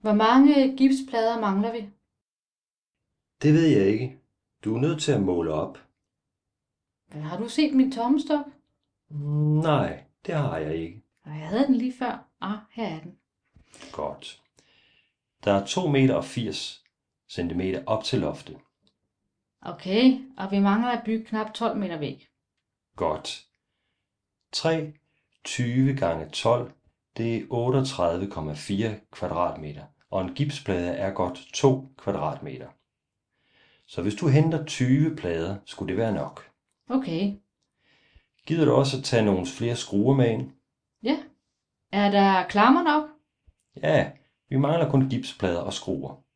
Hvor mange gipsplader mangler vi? Det ved jeg ikke. Du er nødt til at måle op. Har du set min tommestok? Nej, det har jeg ikke. Og jeg havde den lige før. Ah, her er den. Godt. Der er 2 meter og 80 centimeter op til loftet. Okay, og vi mangler at bygge knap 12 meter væg. Godt. 3 20 gange 12, det er 38,4 kvadratmeter, og en gipsplade er godt 2 kvadratmeter. Så hvis du henter 20 plader, skulle det være nok. Okay, Gider du også at tage nogle flere skruer med ind? ja. Er der klammer nok? Ja, vi mangler kun gipsplader og skruer.